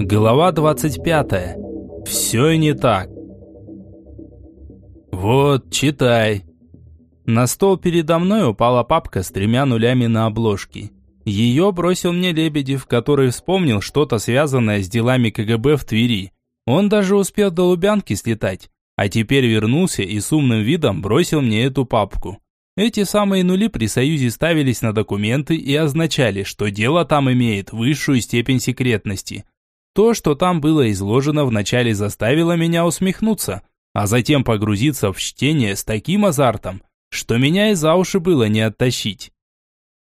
Глава 25. Все не так. Вот, читай. На стол передо мной упала папка с тремя нулями на обложке. Ее бросил мне Лебедев, который вспомнил что-то связанное с делами КГБ в Твери. Он даже успел до Лубянки слетать, а теперь вернулся и с умным видом бросил мне эту папку. Эти самые нули при Союзе ставились на документы и означали, что дело там имеет высшую степень секретности. То, что там было изложено вначале заставило меня усмехнуться, а затем погрузиться в чтение с таким азартом, что меня и за уши было не оттащить.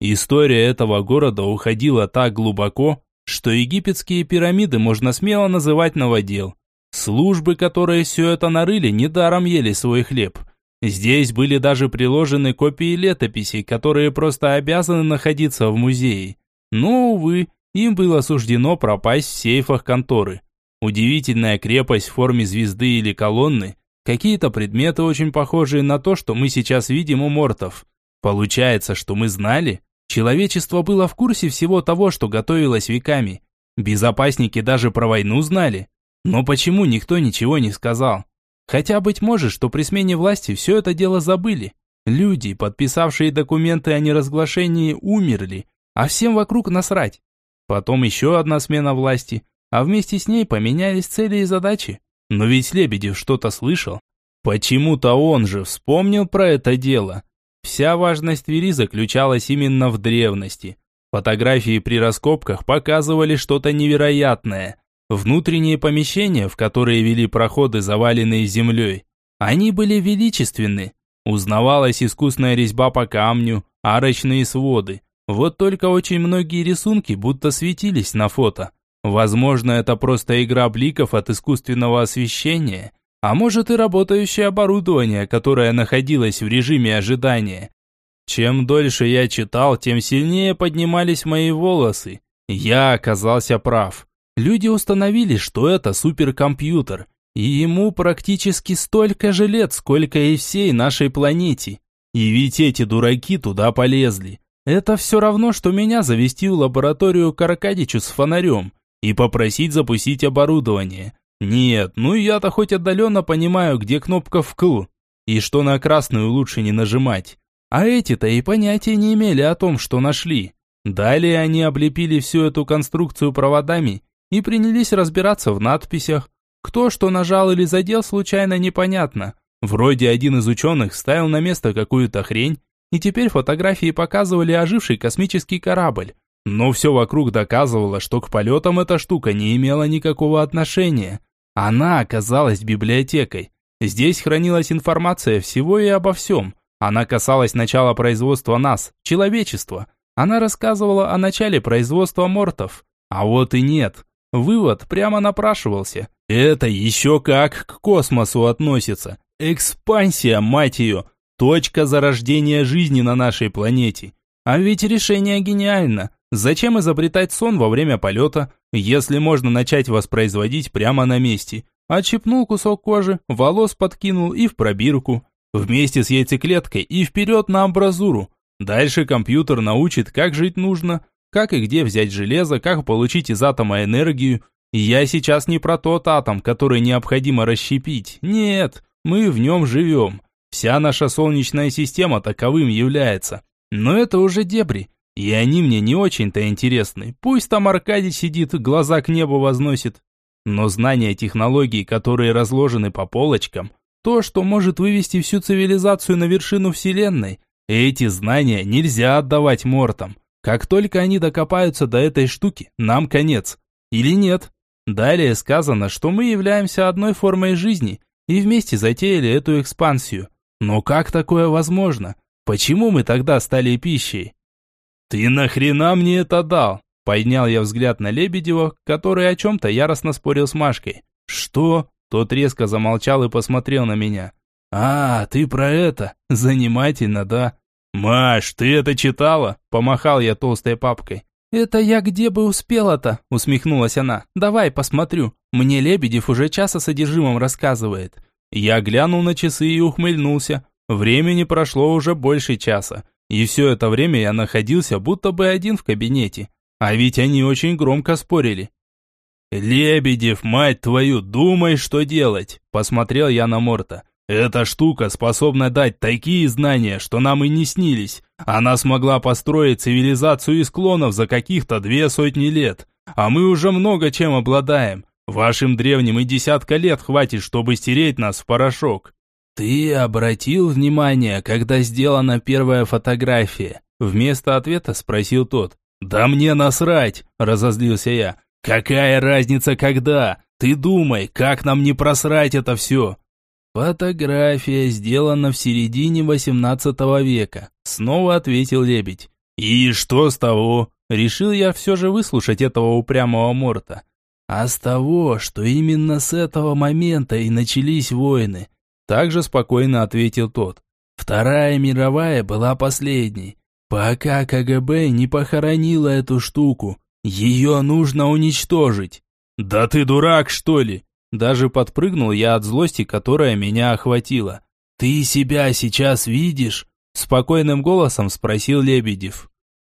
История этого города уходила так глубоко, что египетские пирамиды можно смело называть новодел. Службы, которые все это нарыли, недаром ели свой хлеб. Здесь были даже приложены копии летописей, которые просто обязаны находиться в музее. Но, увы, им было суждено пропасть в сейфах конторы. Удивительная крепость в форме звезды или колонны, какие-то предметы, очень похожие на то, что мы сейчас видим у мортов. Получается, что мы знали, Человечество было в курсе всего того, что готовилось веками. Безопасники даже про войну знали. Но почему никто ничего не сказал? Хотя, быть может, что при смене власти все это дело забыли. Люди, подписавшие документы о неразглашении, умерли, а всем вокруг насрать. Потом еще одна смена власти, а вместе с ней поменялись цели и задачи. Но ведь Лебедев что-то слышал. Почему-то он же вспомнил про это дело. Вся важность Твери заключалась именно в древности. Фотографии при раскопках показывали что-то невероятное. Внутренние помещения, в которые вели проходы, заваленные землей, они были величественны. Узнавалась искусная резьба по камню, арочные своды. Вот только очень многие рисунки будто светились на фото. Возможно, это просто игра бликов от искусственного освещения – а может и работающее оборудование, которое находилось в режиме ожидания. Чем дольше я читал, тем сильнее поднимались мои волосы. Я оказался прав. Люди установили, что это суперкомпьютер, и ему практически столько же лет, сколько и всей нашей планете. И ведь эти дураки туда полезли. Это все равно, что меня завести в лабораторию к Аркадичу с фонарем и попросить запустить оборудование. Нет, ну я-то хоть отдаленно понимаю, где кнопка «вкл», и что на красную лучше не нажимать. А эти-то и понятия не имели о том, что нашли. Далее они облепили всю эту конструкцию проводами и принялись разбираться в надписях. Кто что нажал или задел, случайно непонятно. Вроде один из ученых ставил на место какую-то хрень, и теперь фотографии показывали оживший космический корабль. Но все вокруг доказывало, что к полетам эта штука не имела никакого отношения. Она оказалась библиотекой. Здесь хранилась информация всего и обо всем. Она касалась начала производства нас, человечества. Она рассказывала о начале производства мортов. А вот и нет. Вывод прямо напрашивался. Это еще как к космосу относится. Экспансия, мать ее. Точка зарождения жизни на нашей планете. А ведь решение гениально. Зачем изобретать сон во время полета, если можно начать воспроизводить прямо на месте? Отщипнул кусок кожи, волос подкинул и в пробирку. Вместе с яйцеклеткой и вперед на амбразуру. Дальше компьютер научит, как жить нужно, как и где взять железо, как получить из атома энергию. Я сейчас не про тот атом, который необходимо расщепить. Нет, мы в нем живем. Вся наша солнечная система таковым является. Но это уже дебри. И они мне не очень-то интересны. Пусть там Аркадий сидит, глаза к небу возносит. Но знания технологий, которые разложены по полочкам, то, что может вывести всю цивилизацию на вершину Вселенной, эти знания нельзя отдавать мортам. Как только они докопаются до этой штуки, нам конец. Или нет? Далее сказано, что мы являемся одной формой жизни и вместе затеяли эту экспансию. Но как такое возможно? Почему мы тогда стали пищей? «Ты нахрена мне это дал?» Поднял я взгляд на Лебедева, который о чем-то яростно спорил с Машкой. «Что?» Тот резко замолчал и посмотрел на меня. «А, ты про это? Занимательно, да?» «Маш, ты это читала?» Помахал я толстой папкой. «Это я где бы успела-то?» Усмехнулась она. «Давай посмотрю. Мне Лебедев уже час о содержимом рассказывает». Я глянул на часы и ухмыльнулся. Времени прошло уже больше часа. И все это время я находился будто бы один в кабинете. А ведь они очень громко спорили. «Лебедев, мать твою, думай, что делать!» Посмотрел я на Морта. «Эта штука способна дать такие знания, что нам и не снились. Она смогла построить цивилизацию из клонов за каких-то две сотни лет. А мы уже много чем обладаем. Вашим древним и десятка лет хватит, чтобы стереть нас в порошок». «Ты обратил внимание, когда сделана первая фотография?» Вместо ответа спросил тот. «Да мне насрать!» – разозлился я. «Какая разница, когда? Ты думай, как нам не просрать это все?» «Фотография сделана в середине восемнадцатого века», — снова ответил лебедь. «И что с того?» Решил я все же выслушать этого упрямого Морта. «А с того, что именно с этого момента и начались войны», — также спокойно ответил тот. «Вторая мировая была последней. Пока КГБ не похоронила эту штуку, ее нужно уничтожить. Да ты дурак, что ли? Даже подпрыгнул я от злости, которая меня охватила. Ты себя сейчас видишь? Спокойным голосом спросил Лебедев.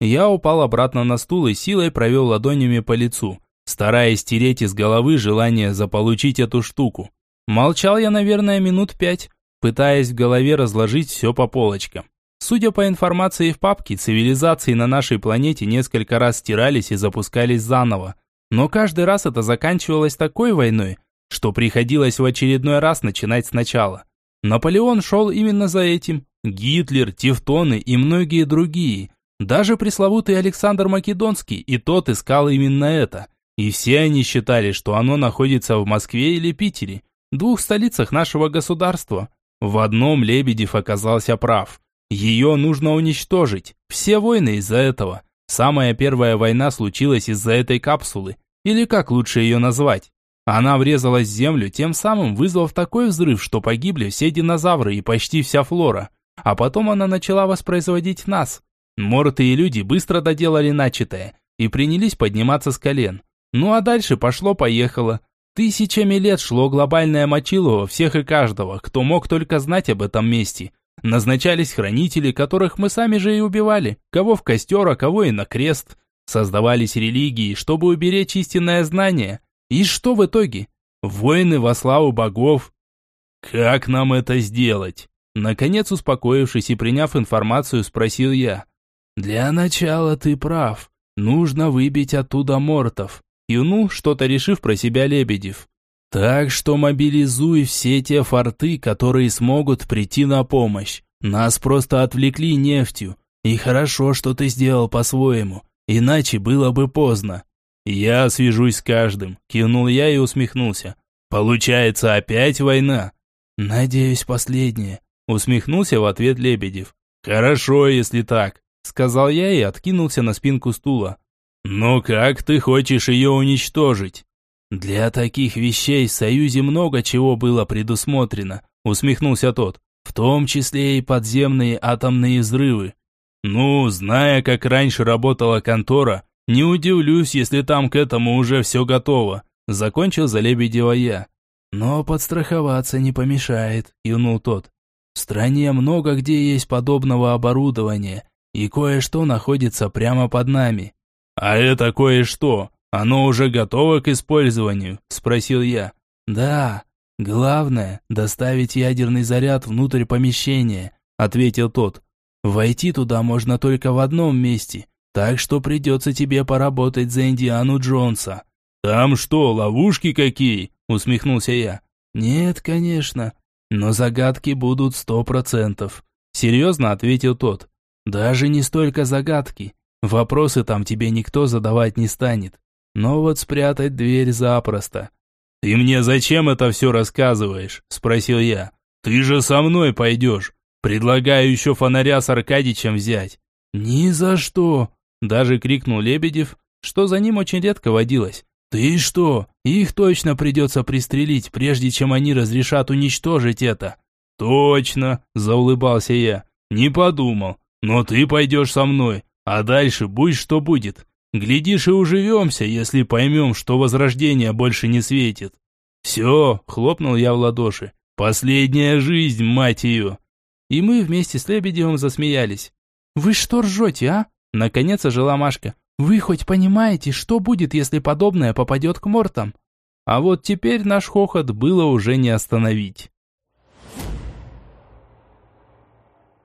Я упал обратно на стул и силой провел ладонями по лицу, стараясь стереть из головы желание заполучить эту штуку. Молчал я, наверное, минут пять, пытаясь в голове разложить все по полочкам. Судя по информации в папке, цивилизации на нашей планете несколько раз стирались и запускались заново. Но каждый раз это заканчивалось такой войной, что приходилось в очередной раз начинать сначала. Наполеон шел именно за этим. Гитлер, Тевтоны и многие другие. Даже пресловутый Александр Македонский, и тот искал именно это. И все они считали, что оно находится в Москве или Питере, двух столицах нашего государства. В одном Лебедев оказался прав. Ее нужно уничтожить. Все войны из-за этого. Самая первая война случилась из-за этой капсулы. Или как лучше ее назвать? Она врезалась в землю, тем самым вызвав такой взрыв, что погибли все динозавры и почти вся флора. А потом она начала воспроизводить нас. Морты и люди быстро доделали начатое и принялись подниматься с колен. Ну а дальше пошло-поехало. Тысячами лет шло глобальное мочилово всех и каждого, кто мог только знать об этом месте – Назначались хранители, которых мы сами же и убивали, кого в костер, а кого и на крест. Создавались религии, чтобы уберечь истинное знание. И что в итоге? Войны во славу богов. Как нам это сделать? Наконец, успокоившись и приняв информацию, спросил я. «Для начала ты прав. Нужно выбить оттуда мортов». Юнул, что-то решив про себя Лебедев. Так что мобилизуй все те форты, которые смогут прийти на помощь. Нас просто отвлекли нефтью. И хорошо, что ты сделал по-своему. Иначе было бы поздно. Я свяжусь с каждым, кивнул я и усмехнулся. Получается, опять война? Надеюсь, последняя. Усмехнулся в ответ Лебедев. Хорошо, если так, сказал я и откинулся на спинку стула. Но как ты хочешь ее уничтожить? «Для таких вещей в Союзе много чего было предусмотрено», усмехнулся тот, «в том числе и подземные атомные взрывы». «Ну, зная, как раньше работала контора, не удивлюсь, если там к этому уже все готово», закончил за Лебедева я. «Но подстраховаться не помешает», юнул тот. «В стране много где есть подобного оборудования, и кое-что находится прямо под нами». «А это кое-что», «Оно уже готово к использованию?» – спросил я. «Да. Главное – доставить ядерный заряд внутрь помещения», – ответил тот. «Войти туда можно только в одном месте, так что придется тебе поработать за Индиану Джонса». «Там что, ловушки какие?» – усмехнулся я. «Нет, конечно, но загадки будут сто процентов», – серьезно ответил тот. «Даже не столько загадки. Вопросы там тебе никто задавать не станет. Но вот спрятать дверь запросто. «Ты мне зачем это все рассказываешь?» – спросил я. «Ты же со мной пойдешь. Предлагаю еще фонаря с Аркадичем взять». «Ни за что!» – даже крикнул Лебедев, что за ним очень редко водилось. «Ты что? Их точно придется пристрелить, прежде чем они разрешат уничтожить это». «Точно!» – заулыбался я. «Не подумал. Но ты пойдешь со мной, а дальше будь что будет. Глядишь и уживемся, если поймем, что возрождение больше не светит. Все, хлопнул я в ладоши. Последняя жизнь, мать ее. И мы вместе с Лебедевым засмеялись. Вы что ржете, а? Наконец ожила Машка. Вы хоть понимаете, что будет, если подобное попадет к мортам? А вот теперь наш хохот было уже не остановить.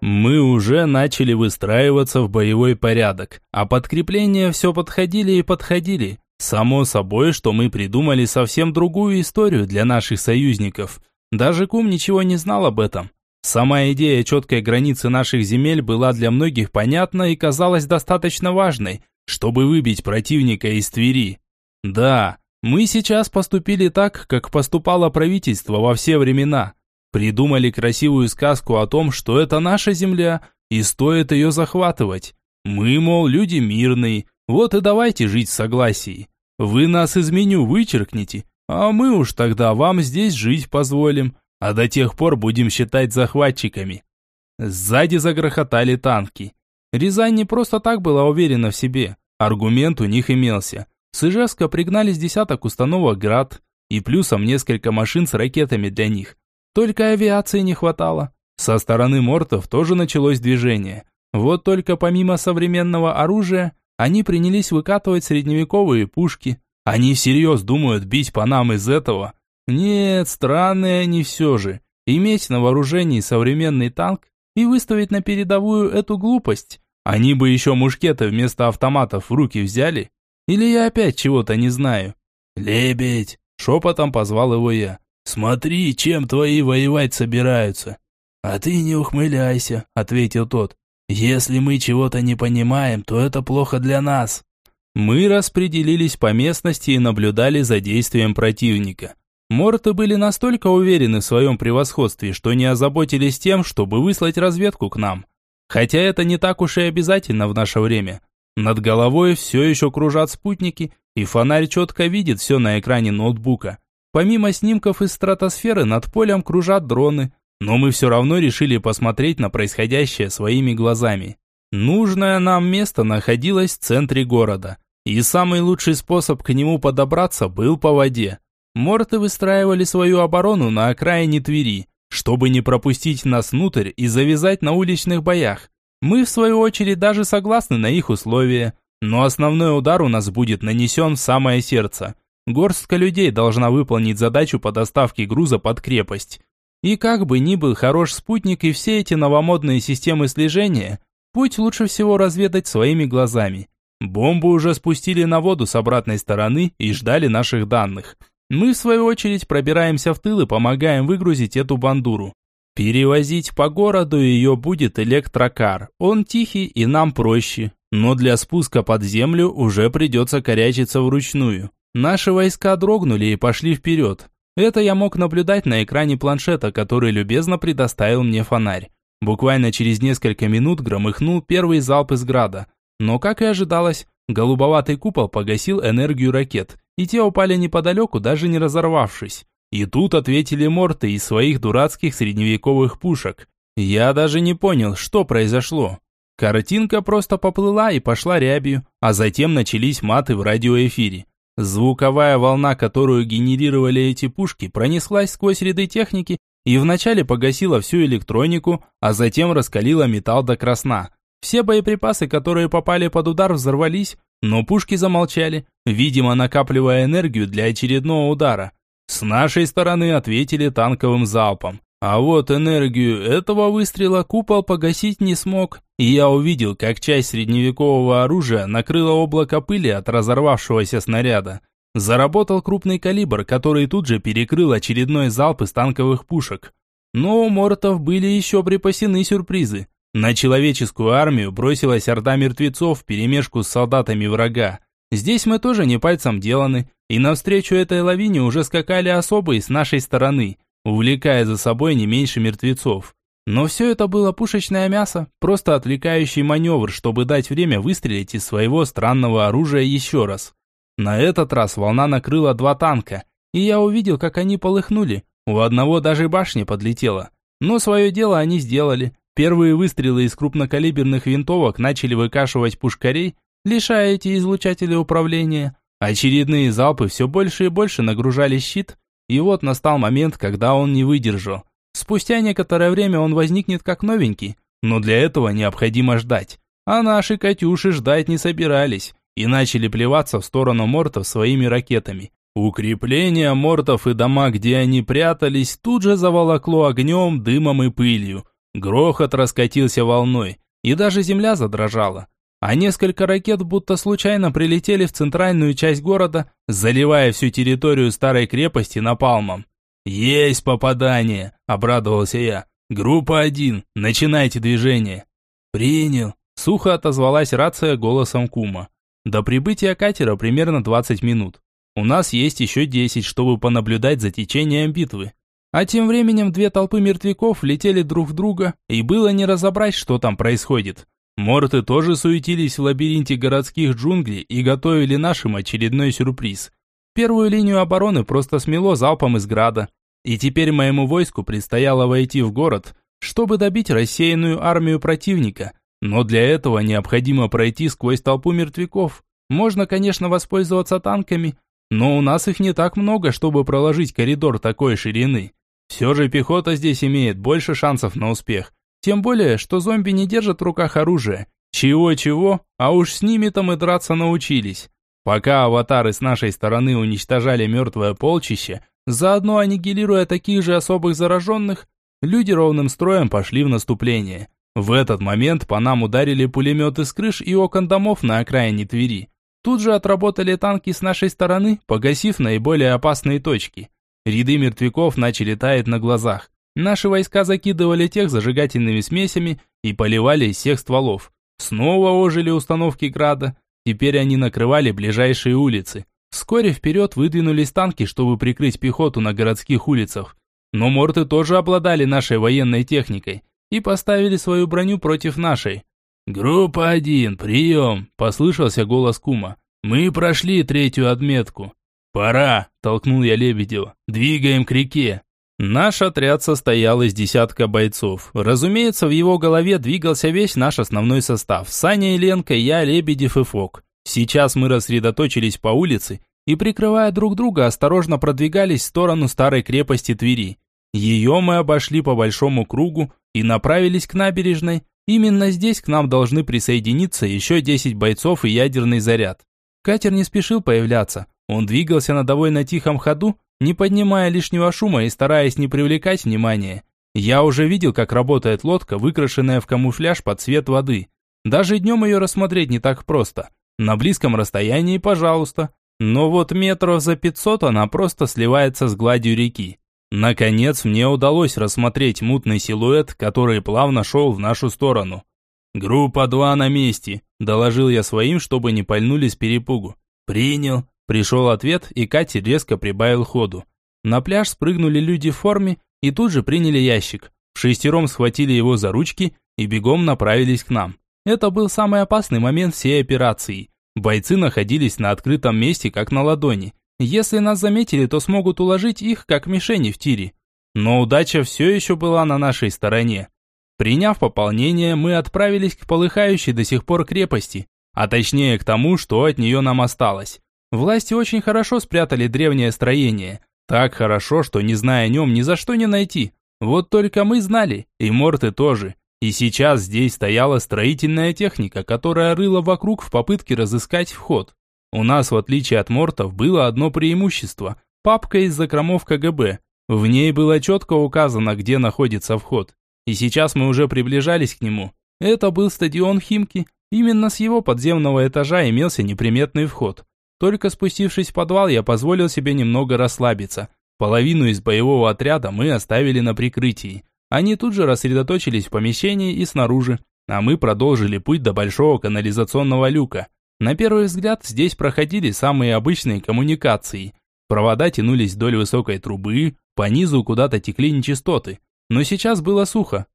Мы уже начали выстраиваться в боевой порядок, а подкрепления все подходили и подходили. Само собой, что мы придумали совсем другую историю для наших союзников. Даже Кум ничего не знал об этом. Сама идея четкой границы наших земель была для многих понятна и казалась достаточно важной, чтобы выбить противника из Твери. Да, мы сейчас поступили так, как поступало правительство во все времена. Придумали красивую сказку о том, что это наша земля, и стоит ее захватывать. Мы, мол, люди мирные, вот и давайте жить в согласии. Вы нас из меню вычеркните, а мы уж тогда вам здесь жить позволим, а до тех пор будем считать захватчиками. Сзади загрохотали танки. Рязань не просто так была уверена в себе. Аргумент у них имелся. С Ижевска пригнали с десяток установок «Град» и плюсом несколько машин с ракетами для них. Только авиации не хватало. Со стороны мортов тоже началось движение. Вот только помимо современного оружия, они принялись выкатывать средневековые пушки. Они всерьез думают бить по нам из этого. Нет, странные они все же. Иметь на вооружении современный танк и выставить на передовую эту глупость. Они бы еще мушкеты вместо автоматов в руки взяли. Или я опять чего-то не знаю. «Лебедь!» – шепотом позвал его я. Смотри, чем твои воевать собираются. А ты не ухмыляйся, ответил тот. Если мы чего-то не понимаем, то это плохо для нас. Мы распределились по местности и наблюдали за действием противника. Морты были настолько уверены в своем превосходстве, что не озаботились тем, чтобы выслать разведку к нам. Хотя это не так уж и обязательно в наше время. Над головой все еще кружат спутники, и фонарь четко видит все на экране ноутбука. Помимо снимков из стратосферы над полем кружат дроны, но мы все равно решили посмотреть на происходящее своими глазами. Нужное нам место находилось в центре города, и самый лучший способ к нему подобраться был по воде. Морты выстраивали свою оборону на окраине Твери, чтобы не пропустить нас внутрь и завязать на уличных боях. Мы, в свою очередь, даже согласны на их условия, но основной удар у нас будет нанесен в самое сердце – Горстка людей должна выполнить задачу по доставке груза под крепость. И как бы ни был хорош спутник и все эти новомодные системы слежения, путь лучше всего разведать своими глазами. Бомбу уже спустили на воду с обратной стороны и ждали наших данных. Мы, в свою очередь, пробираемся в тыл и помогаем выгрузить эту бандуру. Перевозить по городу ее будет электрокар. Он тихий и нам проще. Но для спуска под землю уже придется корячиться вручную. Наши войска дрогнули и пошли вперед. Это я мог наблюдать на экране планшета, который любезно предоставил мне фонарь. Буквально через несколько минут громыхнул первый залп из града. Но, как и ожидалось, голубоватый купол погасил энергию ракет, и те упали неподалеку, даже не разорвавшись. И тут ответили морты из своих дурацких средневековых пушек. Я даже не понял, что произошло. Картинка просто поплыла и пошла рябью, а затем начались маты в радиоэфире. Звуковая волна, которую генерировали эти пушки, пронеслась сквозь ряды техники и вначале погасила всю электронику, а затем раскалила металл до красна. Все боеприпасы, которые попали под удар, взорвались, но пушки замолчали, видимо, накапливая энергию для очередного удара. С нашей стороны ответили танковым залпом. А вот энергию этого выстрела купол погасить не смог, и я увидел, как часть средневекового оружия накрыла облако пыли от разорвавшегося снаряда. Заработал крупный калибр, который тут же перекрыл очередной залп из танковых пушек. Но у мортов были еще припасены сюрпризы. На человеческую армию бросилась орда мертвецов в перемешку с солдатами врага. Здесь мы тоже не пальцем деланы, и навстречу этой лавине уже скакали особые с нашей стороны – увлекая за собой не меньше мертвецов. Но все это было пушечное мясо, просто отвлекающий маневр, чтобы дать время выстрелить из своего странного оружия еще раз. На этот раз волна накрыла два танка, и я увидел, как они полыхнули. У одного даже башня подлетела. Но свое дело они сделали. Первые выстрелы из крупнокалиберных винтовок начали выкашивать пушкарей, лишая эти излучатели управления. Очередные залпы все больше и больше нагружали щит, и вот настал момент, когда он не выдержал. Спустя некоторое время он возникнет как новенький, но для этого необходимо ждать. А наши Катюши ждать не собирались, и начали плеваться в сторону мортов своими ракетами. Укрепления мортов и дома, где они прятались, тут же заволокло огнем, дымом и пылью. Грохот раскатился волной, и даже земля задрожала. А несколько ракет будто случайно прилетели в центральную часть города, заливая всю территорию старой крепости напалмом. «Есть попадание!» – обрадовался я. «Группа один, начинайте движение!» «Принял!» – сухо отозвалась рация голосом Кума. До прибытия катера примерно 20 минут. У нас есть еще 10, чтобы понаблюдать за течением битвы. А тем временем две толпы мертвяков летели друг в друга, и было не разобрать, что там происходит. Морты тоже суетились в лабиринте городских джунглей и готовили нашим очередной сюрприз. Первую линию обороны просто смело залпом из града. И теперь моему войску предстояло войти в город, чтобы добить рассеянную армию противника. Но для этого необходимо пройти сквозь толпу мертвяков. Можно, конечно, воспользоваться танками, но у нас их не так много, чтобы проложить коридор такой ширины. Все же пехота здесь имеет больше шансов на успех. Тем более, что зомби не держат в руках оружие. Чего-чего, а уж с ними-то мы драться научились. Пока аватары с нашей стороны уничтожали мертвое полчище, заодно аннигилируя таких же особых зараженных, люди ровным строем пошли в наступление. В этот момент по нам ударили пулеметы с крыш и окон домов на окраине Твери. Тут же отработали танки с нашей стороны, погасив наиболее опасные точки. Ряды мертвяков начали таять на глазах. Наши войска закидывали тех зажигательными смесями и поливали из всех стволов. Снова ожили установки града. Теперь они накрывали ближайшие улицы. Вскоре вперед выдвинулись танки, чтобы прикрыть пехоту на городских улицах. Но морты тоже обладали нашей военной техникой и поставили свою броню против нашей. «Группа один, прием!» – послышался голос кума. «Мы прошли третью отметку». «Пора!» – толкнул я Лебедева. «Двигаем к реке!» Наш отряд состоял из десятка бойцов. Разумеется, в его голове двигался весь наш основной состав. Саня и Ленка, я, Лебедев и Фок. Сейчас мы рассредоточились по улице и, прикрывая друг друга, осторожно продвигались в сторону старой крепости Твери. Ее мы обошли по большому кругу и направились к набережной, Именно здесь к нам должны присоединиться еще 10 бойцов и ядерный заряд. Катер не спешил появляться. Он двигался на довольно тихом ходу, не поднимая лишнего шума и стараясь не привлекать внимания. Я уже видел, как работает лодка, выкрашенная в камуфляж под цвет воды. Даже днем ее рассмотреть не так просто. На близком расстоянии, пожалуйста. Но вот метров за 500 она просто сливается с гладью реки. Наконец мне удалось рассмотреть мутный силуэт, который плавно шел в нашу сторону. «Группа 2 на месте», – доложил я своим, чтобы не пальнули с перепугу. «Принял», – пришел ответ, и катер резко прибавил ходу. На пляж спрыгнули люди в форме и тут же приняли ящик. Шестером схватили его за ручки и бегом направились к нам. Это был самый опасный момент всей операции. Бойцы находились на открытом месте, как на ладони. Если нас заметили, то смогут уложить их, как мишени в тире. Но удача все еще была на нашей стороне. Приняв пополнение, мы отправились к полыхающей до сих пор крепости, а точнее к тому, что от нее нам осталось. Власти очень хорошо спрятали древнее строение. Так хорошо, что не зная о нем ни за что не найти. Вот только мы знали, и морты тоже. И сейчас здесь стояла строительная техника, которая рыла вокруг в попытке разыскать вход. У нас, в отличие от мортов, было одно преимущество – папка из закромов КГБ. В ней было четко указано, где находится вход. И сейчас мы уже приближались к нему. Это был стадион Химки. Именно с его подземного этажа имелся неприметный вход. Только спустившись в подвал, я позволил себе немного расслабиться. Половину из боевого отряда мы оставили на прикрытии. Они тут же рассредоточились в помещении и снаружи, а мы продолжили путь до большого канализационного люка – на первый взгляд здесь проходили самые обычные коммуникации. Провода тянулись вдоль высокой трубы, по низу куда-то текли нечистоты. Но сейчас было сухо.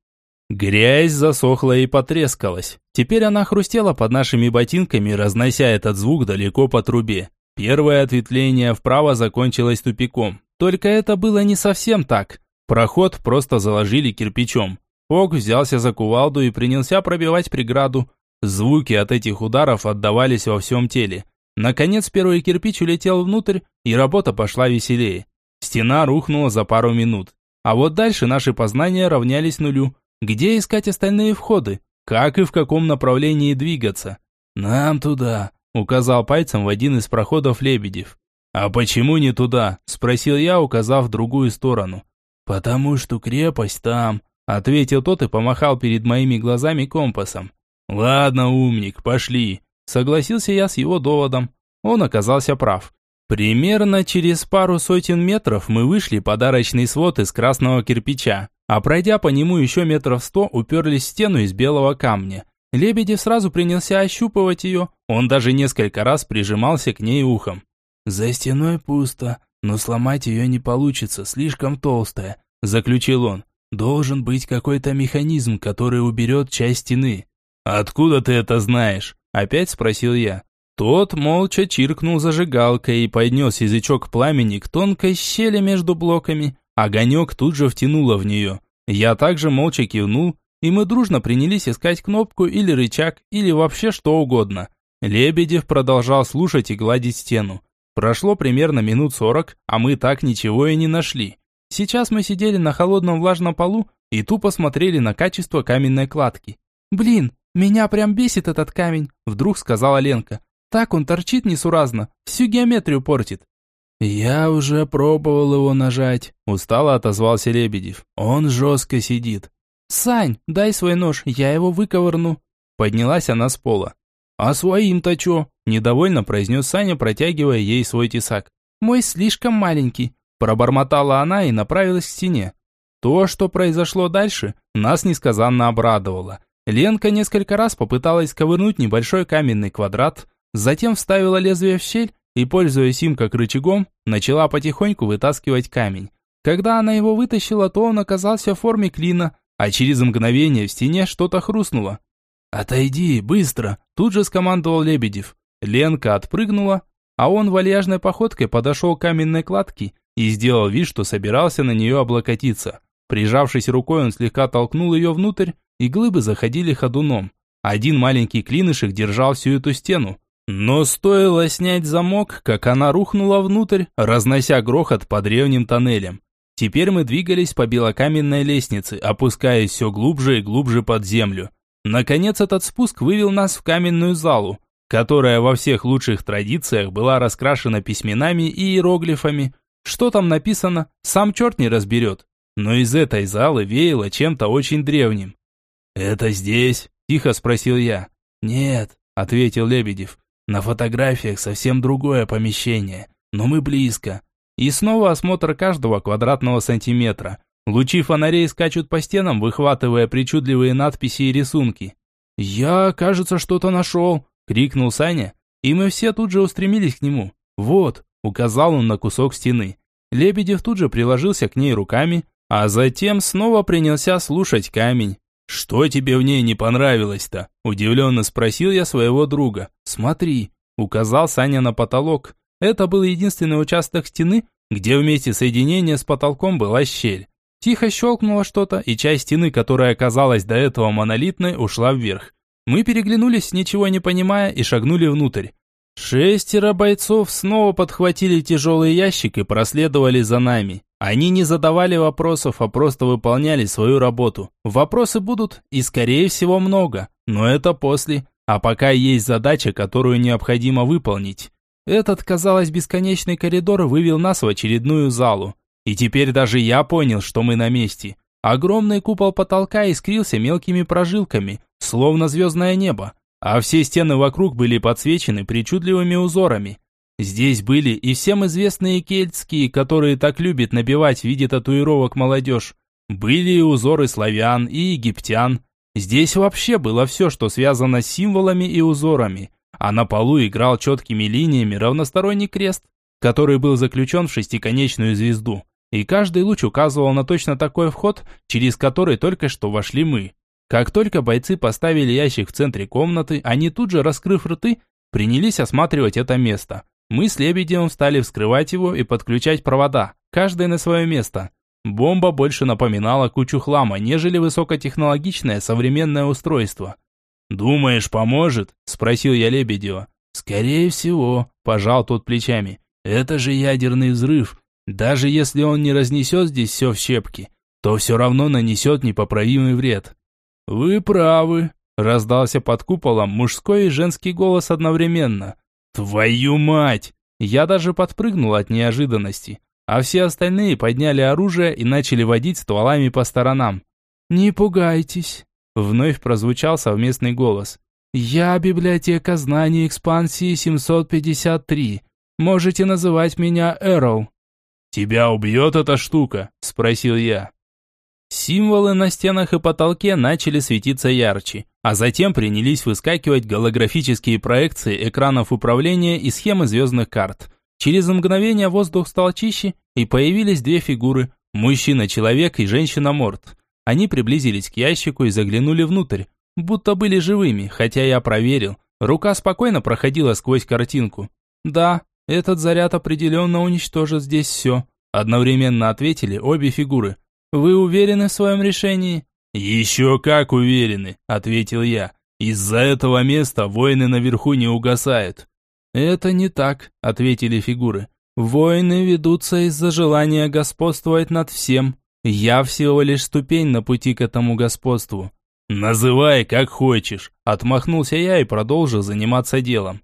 Грязь засохла и потрескалась. Теперь она хрустела под нашими ботинками, разнося этот звук далеко по трубе. Первое ответвление вправо закончилось тупиком. Только это было не совсем так. Проход просто заложили кирпичом. Ог взялся за кувалду и принялся пробивать преграду, Звуки от этих ударов отдавались во всем теле. Наконец первый кирпич улетел внутрь, и работа пошла веселее. Стена рухнула за пару минут. А вот дальше наши познания равнялись нулю. Где искать остальные входы? Как и в каком направлении двигаться? «Нам туда», указал пальцем в один из проходов Лебедев. «А почему не туда?» – спросил я, указав в другую сторону. «Потому что крепость там», – ответил тот и помахал перед моими глазами компасом. «Ладно, умник, пошли», – согласился я с его доводом. Он оказался прав. Примерно через пару сотен метров мы вышли подарочный свод из красного кирпича, а пройдя по нему еще метров сто, уперлись в стену из белого камня. Лебедев сразу принялся ощупывать ее, он даже несколько раз прижимался к ней ухом. «За стеной пусто, но сломать ее не получится, слишком толстая», – заключил он. «Должен быть какой-то механизм, который уберет часть стены». «Откуда ты это знаешь?» – опять спросил я. Тот молча чиркнул зажигалкой и поднес язычок пламени к тонкой щели между блоками. Огонек тут же втянуло в нее. Я также молча кивнул, и мы дружно принялись искать кнопку или рычаг, или вообще что угодно. Лебедев продолжал слушать и гладить стену. Прошло примерно минут сорок, а мы так ничего и не нашли. Сейчас мы сидели на холодном влажном полу и тупо смотрели на качество каменной кладки. «Блин, меня прям бесит этот камень», – вдруг сказала Ленка. Так он торчит несуразно, всю геометрию портит. «Я уже пробовал его нажать», – устало отозвался Лебедев. «Он жестко сидит». «Сань, дай свой нож, я его выковырну». Поднялась она с пола. «А своим-то чё?» – недовольно произнес Саня, протягивая ей свой тесак. «Мой слишком маленький», – пробормотала она и направилась к стене. То, что произошло дальше, нас несказанно обрадовало. Ленка несколько раз попыталась ковырнуть небольшой каменный квадрат, Затем вставила лезвие в щель и, пользуясь им как рычагом, начала потихоньку вытаскивать камень. Когда она его вытащила, то он оказался в форме клина, а через мгновение в стене что-то хрустнуло. «Отойди, быстро!» – тут же скомандовал Лебедев. Ленка отпрыгнула, а он вальяжной походкой подошел к каменной кладке и сделал вид, что собирался на нее облокотиться. Прижавшись рукой, он слегка толкнул ее внутрь, и глыбы заходили ходуном. Один маленький клинышек держал всю эту стену, но стоило снять замок, как она рухнула внутрь, разнося грохот по древним тоннелям. Теперь мы двигались по белокаменной лестнице, опускаясь все глубже и глубже под землю. Наконец этот спуск вывел нас в каменную залу, которая во всех лучших традициях была раскрашена письменами и иероглифами. Что там написано, сам черт не разберет. Но из этой залы веяло чем-то очень древним. «Это здесь?» – тихо спросил я. «Нет», – ответил Лебедев. На фотографиях совсем другое помещение, но мы близко. И снова осмотр каждого квадратного сантиметра. Лучи фонарей скачут по стенам, выхватывая причудливые надписи и рисунки. «Я, кажется, что-то нашел!» – крикнул Саня, и мы все тут же устремились к нему. «Вот!» – указал он на кусок стены. Лебедев тут же приложился к ней руками, а затем снова принялся слушать камень. «Что тебе в ней не понравилось-то?» – удивленно спросил я своего друга. «Смотри», – указал Саня на потолок. Это был единственный участок стены, где вместе соединения с потолком была щель. Тихо щелкнуло что-то, и часть стены, которая оказалась до этого монолитной, ушла вверх. Мы переглянулись, ничего не понимая, и шагнули внутрь. Шестеро бойцов снова подхватили тяжелый ящик и проследовали за нами. Они не задавали вопросов, а просто выполняли свою работу. Вопросы будут, и скорее всего много, но это после. А пока есть задача, которую необходимо выполнить. Этот, казалось, бесконечный коридор вывел нас в очередную залу. И теперь даже я понял, что мы на месте. Огромный купол потолка искрился мелкими прожилками, словно звездное небо а все стены вокруг были подсвечены причудливыми узорами. Здесь были и всем известные кельтские, которые так любят набивать в виде татуировок молодежь. Были и узоры славян и египтян. Здесь вообще было все, что связано с символами и узорами. А на полу играл четкими линиями равносторонний крест, который был заключен в шестиконечную звезду. И каждый луч указывал на точно такой вход, через который только что вошли мы. Как только бойцы поставили ящик в центре комнаты, они тут же, раскрыв рты, принялись осматривать это место. Мы с Лебедевым стали вскрывать его и подключать провода, каждый на свое место. Бомба больше напоминала кучу хлама, нежели высокотехнологичное современное устройство. «Думаешь, поможет?» – спросил я Лебедева. «Скорее всего», – пожал тот плечами. «Это же ядерный взрыв. Даже если он не разнесет здесь все в щепки, то все равно нанесет непоправимый вред». «Вы правы», – раздался под куполом мужской и женский голос одновременно. Твою мать! Я даже подпрыгнул от неожиданности, а все остальные подняли оружие и начали водить стволами по сторонам. «Не пугайтесь», — вновь прозвучал совместный голос. «Я библиотека знаний экспансии 753. Можете называть меня Эрол». «Тебя убьет эта штука?» – спросил я. Символы на стенах и потолке начали светиться ярче, а затем принялись выскакивать голографические проекции экранов управления и схемы звездных карт. Через мгновение воздух стал чище, и появились две фигуры – мужчина-человек и женщина-морд. Они приблизились к ящику и заглянули внутрь, будто были живыми, хотя я проверил. Рука спокойно проходила сквозь картинку. Да, этот заряд определенно уничтожит здесь все. Одновременно ответили обе фигуры. Вы уверены в своем решении? Еще как уверены, ответил я. Из-за этого места войны наверху не угасают. Это не так, ответили фигуры. Войны ведутся из-за желания господствовать над всем. Я всего лишь ступень на пути к этому господству. Называй как хочешь, отмахнулся я и продолжил заниматься делом.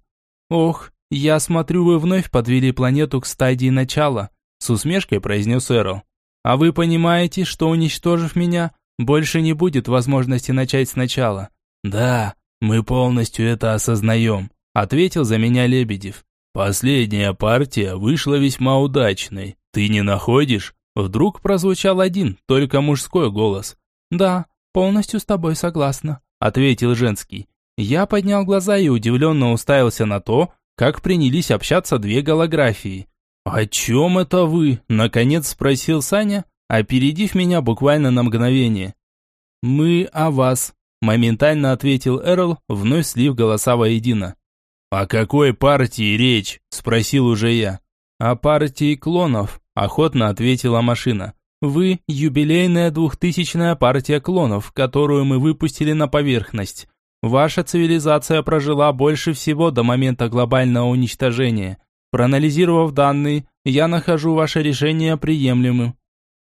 Ох, «Я смотрю, вы вновь подвели планету к стадии начала», с усмешкой произнес Эрл. «А вы понимаете, что уничтожив меня, больше не будет возможности начать сначала?» «Да, мы полностью это осознаем», ответил за меня Лебедев. «Последняя партия вышла весьма удачной. Ты не находишь?» Вдруг прозвучал один, только мужской голос. «Да, полностью с тобой согласна», ответил женский. Я поднял глаза и удивленно уставился на то, как принялись общаться две голографии. «О чем это вы?» – наконец спросил Саня, опередив меня буквально на мгновение. «Мы о вас», – моментально ответил Эрл, вновь слив голоса воедино. «О какой партии речь?» – спросил уже я. «О партии клонов», – охотно ответила машина. «Вы – юбилейная двухтысячная партия клонов, которую мы выпустили на поверхность. Ваша цивилизация прожила больше всего до момента глобального уничтожения. Проанализировав данные, я нахожу ваше решение приемлемым».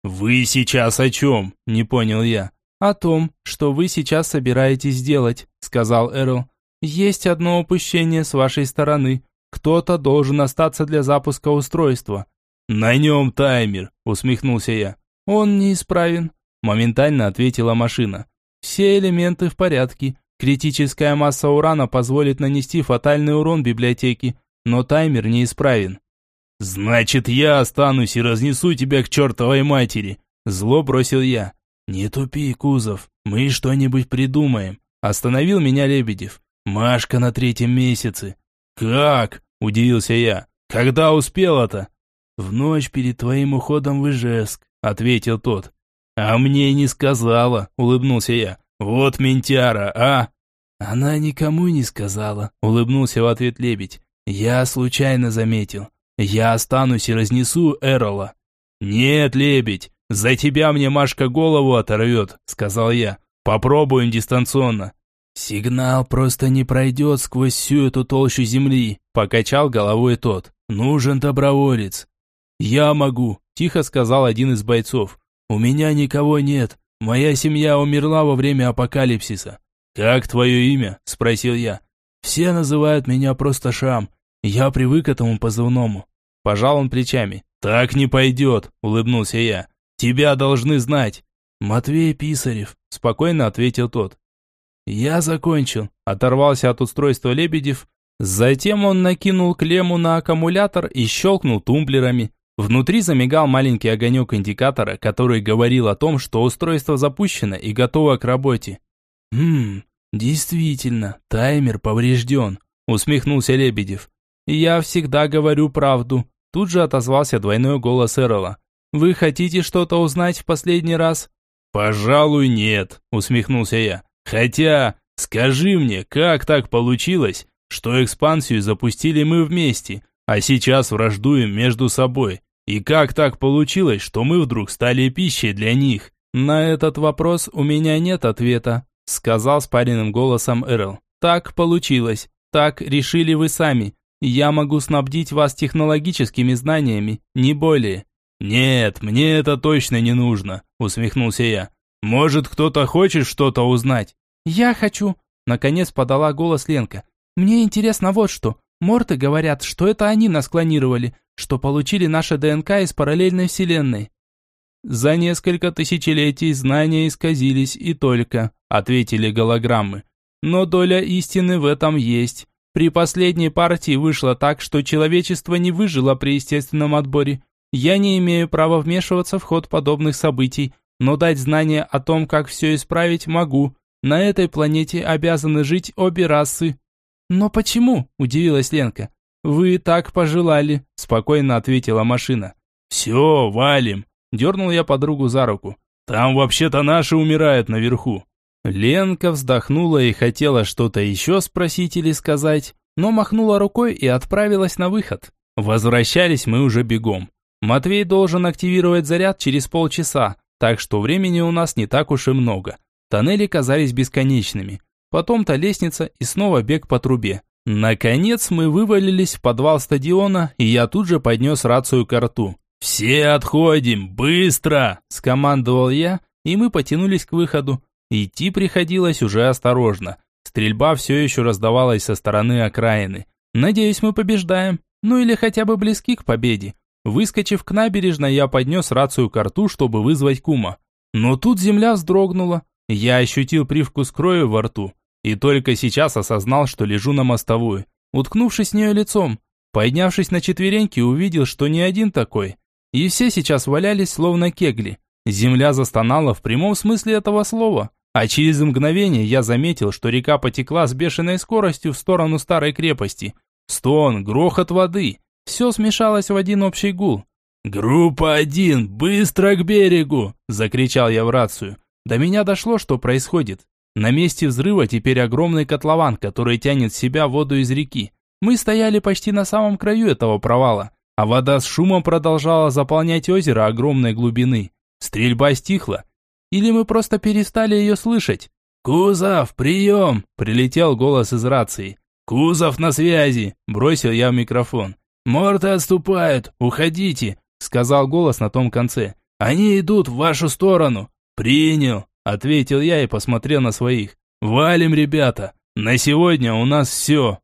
«Вы сейчас о чем?» – не понял я. «О том, что вы сейчас собираетесь сделать», – сказал Эрл. «Есть одно упущение с вашей стороны. Кто-то должен остаться для запуска устройства». «На нем таймер», – усмехнулся я. «Он неисправен», – моментально ответила машина. «Все элементы в порядке. Критическая масса урана позволит нанести фатальный урон библиотеке, но таймер неисправен. «Значит, я останусь и разнесу тебя к чертовой матери!» Зло бросил я. «Не тупи, Кузов, мы что-нибудь придумаем», остановил меня Лебедев. «Машка на третьем месяце». «Как?» – удивился я. «Когда успела-то?» «В ночь перед твоим уходом в Ижевск», – ответил тот. «А мне не сказала», – улыбнулся я. «Вот ментяра, а?» «Она никому не сказала», — улыбнулся в ответ лебедь. «Я случайно заметил. Я останусь и разнесу Эрола». «Нет, лебедь, за тебя мне Машка голову оторвет», — сказал я. «Попробуем дистанционно». «Сигнал просто не пройдет сквозь всю эту толщу земли», — покачал головой тот. «Нужен доброволец». «Я могу», — тихо сказал один из бойцов. «У меня никого нет. Моя семья умерла во время апокалипсиса». «Как твое имя?» – спросил я. «Все называют меня просто Шам. Я привык к этому позывному». Пожал он плечами. «Так не пойдет», – улыбнулся я. «Тебя должны знать». «Матвей Писарев», – спокойно ответил тот. «Я закончил», – оторвался от устройства Лебедев. Затем он накинул клемму на аккумулятор и щелкнул тумблерами. Внутри замигал маленький огонек индикатора, который говорил о том, что устройство запущено и готово к работе. «Хм, действительно, таймер поврежден», – усмехнулся Лебедев. «Я всегда говорю правду», – тут же отозвался двойной голос Эрла. «Вы хотите что-то узнать в последний раз?» «Пожалуй, нет», – усмехнулся я. «Хотя, скажи мне, как так получилось, что экспансию запустили мы вместе, а сейчас враждуем между собой?» И как так получилось, что мы вдруг стали пищей для них? На этот вопрос у меня нет ответа, сказал спаренным голосом Эрл. Так получилось. Так решили вы сами. Я могу снабдить вас технологическими знаниями, не более. Нет, мне это точно не нужно, усмехнулся я. Может, кто-то хочет что-то узнать? Я хочу, наконец подала голос Ленка. Мне интересно вот что. Морты говорят, что это они нас клонировали, что получили наше ДНК из параллельной вселенной. За несколько тысячелетий знания исказились и только, ответили голограммы. Но доля истины в этом есть. При последней партии вышло так, что человечество не выжило при естественном отборе. Я не имею права вмешиваться в ход подобных событий, но дать знания о том, как все исправить, могу. На этой планете обязаны жить обе расы. Но почему? удивилась Ленка. Вы так пожелали, спокойно ответила машина. Все, валим, дернул я подругу за руку. Там вообще-то наши умирают наверху. Ленка вздохнула и хотела что-то еще спросить или сказать, но махнула рукой и отправилась на выход. Возвращались мы уже бегом. Матвей должен активировать заряд через полчаса, так что времени у нас не так уж и много. Тоннели казались бесконечными. Потом-то лестница и снова бег по трубе. Наконец мы вывалились в подвал стадиона, и я тут же поднес рацию к рту. «Все отходим, быстро!» – скомандовал я, и мы потянулись к выходу. Идти приходилось уже осторожно. Стрельба все еще раздавалась со стороны окраины. Надеюсь, мы побеждаем. Ну или хотя бы близки к победе. Выскочив к набережной, я поднес рацию к рту, чтобы вызвать кума. Но тут земля вздрогнула. Я ощутил привкус крови во рту. И только сейчас осознал, что лежу на мостовую, уткнувшись в нее лицом. Поднявшись на четвереньки, увидел, что не один такой. И все сейчас валялись, словно кегли. Земля застонала в прямом смысле этого слова. А через мгновение я заметил, что река потекла с бешеной скоростью в сторону старой крепости. Стон, грохот воды. Все смешалось в один общий гул. «Группа один, быстро к берегу!» – закричал я в рацию. До меня дошло, что происходит. На месте взрыва теперь огромный котлован, который тянет в себя воду из реки. Мы стояли почти на самом краю этого провала, а вода с шумом продолжала заполнять озеро огромной глубины. Стрельба стихла, или мы просто перестали ее слышать? «Кузов, прием!» – прилетел голос из рации. «Кузов на связи!» – бросил я в микрофон. «Морты отступают, уходите!» – сказал голос на том конце. «Они идут в вашу сторону!» «Принял!» – ответил я и посмотрел на своих. «Валим, ребята! На сегодня у нас все!»